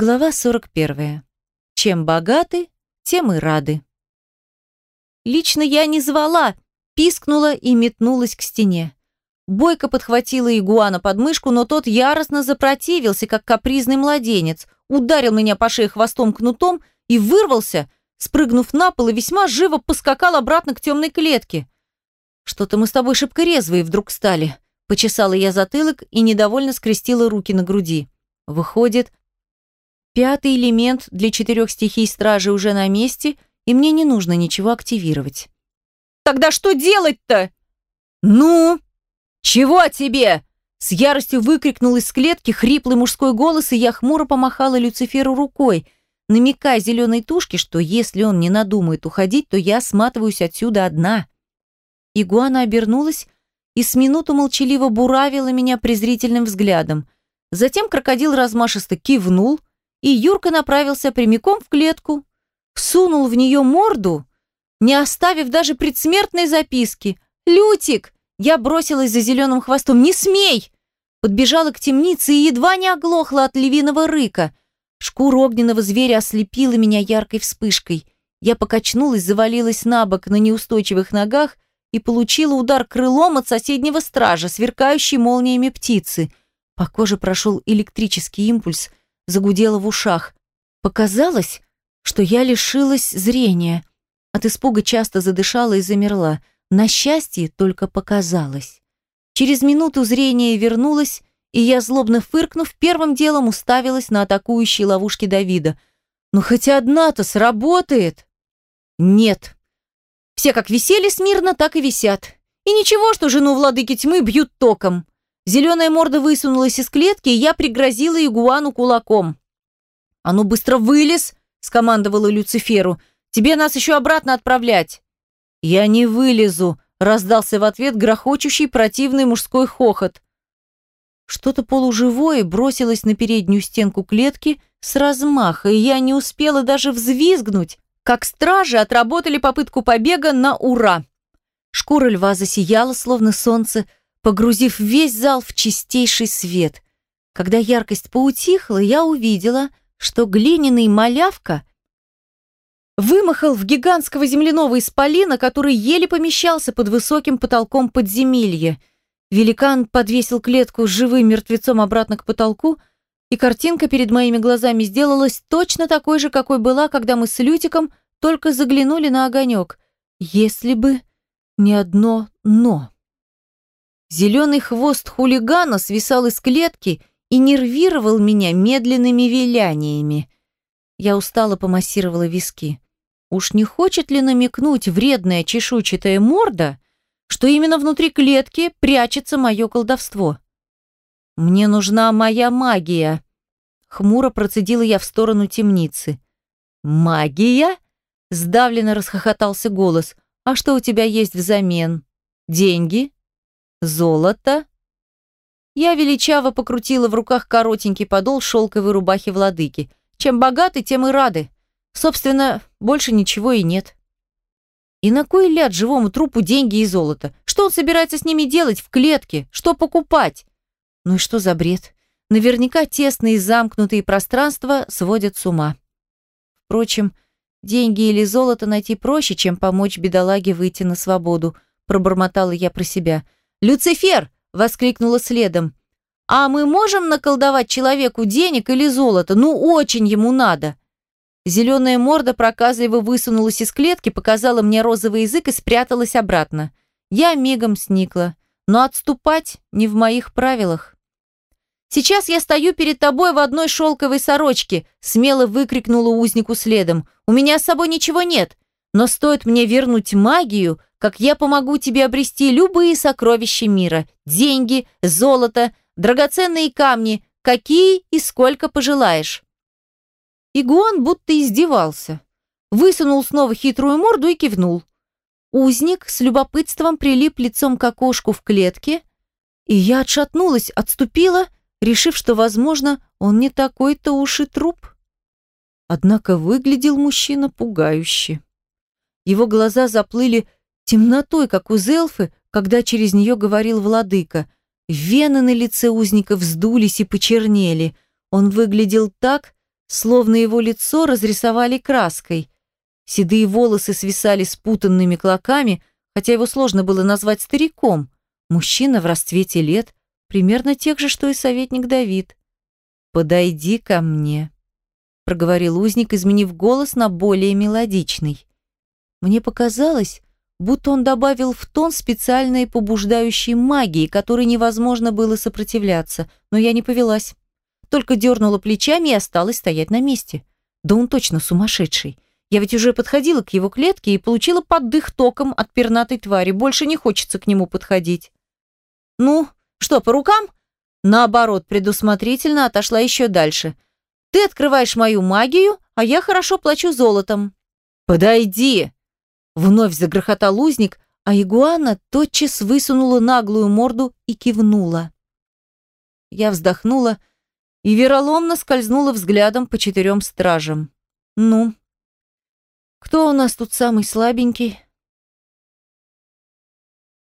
Глава 41. Чем богаты, тем и рады. Лично я не звала, пискнула и метнулась к стене. Бойко подхватила игуана под мышку, но тот яростно запротивился, как капризный младенец, ударил меня по шее хвостом кнутом и вырвался, спрыгнув на пол и весьма живо поскакал обратно к темной клетке. «Что-то мы с тобой шибко резвые вдруг стали», — почесала я затылок и недовольно скрестила руки на груди. Выходит, Пятый элемент для четырех стихий стражи уже на месте, и мне не нужно ничего активировать. «Тогда что делать-то?» «Ну? Чего тебе?» С яростью выкрикнул из клетки хриплый мужской голос, и я хмуро помахала Люциферу рукой, намекая зеленой тушке, что если он не надумает уходить, то я сматываюсь отсюда одна. Игуана обернулась и с минуту молчаливо буравила меня презрительным взглядом. Затем крокодил размашисто кивнул, и Юрка направился прямиком в клетку, сунул в нее морду, не оставив даже предсмертной записки. «Лютик!» Я бросилась за зеленым хвостом. «Не смей!» Подбежала к темнице и едва не оглохла от львиного рыка. Шкура огненного зверя ослепила меня яркой вспышкой. Я покачнулась, завалилась на бок на неустойчивых ногах и получила удар крылом от соседнего стража, сверкающей молниями птицы. По коже прошел электрический импульс, загудело в ушах. Показалось, что я лишилась зрения. От испуга часто задышала и замерла. На счастье только показалось. Через минуту зрение вернулось, и я, злобно фыркнув, первым делом уставилась на атакующие ловушки Давида. «Ну хоть одна-то сработает!» «Нет!» Все как висели смирно, так и висят. И ничего, что жену владыки тьмы бьют током. Зеленая морда высунулась из клетки, и я пригрозила игуану кулаком. «А ну быстро вылез!» – скомандовала Люциферу. «Тебе нас еще обратно отправлять!» «Я не вылезу!» – раздался в ответ грохочущий противный мужской хохот. Что-то полуживое бросилось на переднюю стенку клетки с размаха, и я не успела даже взвизгнуть, как стражи отработали попытку побега на ура. Шкура льва засияла, словно солнце, погрузив весь зал в чистейший свет. Когда яркость поутихла, я увидела, что глиняный малявка вымахал в гигантского земляного исполина, который еле помещался под высоким потолком подземелья. Великан подвесил клетку с живым мертвецом обратно к потолку, и картинка перед моими глазами сделалась точно такой же, какой была, когда мы с Лютиком только заглянули на огонек. Если бы не одно «но». Зеленый хвост хулигана свисал из клетки и нервировал меня медленными виляниями. Я устало помассировала виски. Уж не хочет ли намекнуть вредная чешуйчатая морда, что именно внутри клетки прячется мое колдовство? «Мне нужна моя магия», — хмуро процедила я в сторону темницы. «Магия?» — сдавленно расхохотался голос. «А что у тебя есть взамен? Деньги?» Золото? Я величаво покрутила в руках коротенький подол шелковой рубахи владыки. Чем богаты, тем и рады. Собственно, больше ничего и нет. И на кой ляд живому трупу деньги и золото? Что он собирается с ними делать в клетке? Что покупать? Ну и что за бред? Наверняка тесные замкнутые пространства сводят с ума. Впрочем, деньги или золото найти проще, чем помочь бедолаге выйти на свободу, пробормотала я про себя – «Люцифер!» – воскликнула следом. «А мы можем наколдовать человеку денег или золото? Ну, очень ему надо!» Зеленая морда проказливо высунулась из клетки, показала мне розовый язык и спряталась обратно. Я мигом сникла. Но отступать не в моих правилах. «Сейчас я стою перед тобой в одной шелковой сорочке», смело выкрикнула узнику следом. «У меня с собой ничего нет, но стоит мне вернуть магию, как я помогу тебе обрести любые сокровища мира, деньги, золото, драгоценные камни, какие и сколько пожелаешь». Игуан будто издевался. Высунул снова хитрую морду и кивнул. Узник с любопытством прилип лицом к окошку в клетке, и я отшатнулась, отступила, решив, что, возможно, он не такой-то уж и труп. Однако выглядел мужчина пугающе. Его глаза заплыли темнотой, как у Зелфы, когда через нее говорил владыка. Вены на лице узника вздулись и почернели. Он выглядел так, словно его лицо разрисовали краской. Седые волосы свисали спутанными клоками, хотя его сложно было назвать стариком. Мужчина в расцвете лет, примерно тех же, что и советник Давид. «Подойди ко мне», — проговорил узник, изменив голос на более мелодичный. Мне показалось, будто он добавил в тон специальной побуждающей магии, которой невозможно было сопротивляться, но я не повелась. Только дернула плечами и осталась стоять на месте. Да он точно сумасшедший. Я ведь уже подходила к его клетке и получила поддых током от пернатой твари. Больше не хочется к нему подходить. Ну, что, по рукам? Наоборот, предусмотрительно отошла еще дальше. Ты открываешь мою магию, а я хорошо плачу золотом. Подойди! Вновь загрохотал узник, а игуана тотчас высунула наглую морду и кивнула. Я вздохнула и вероломно скользнула взглядом по четырем стражам. Ну, кто у нас тут самый слабенький?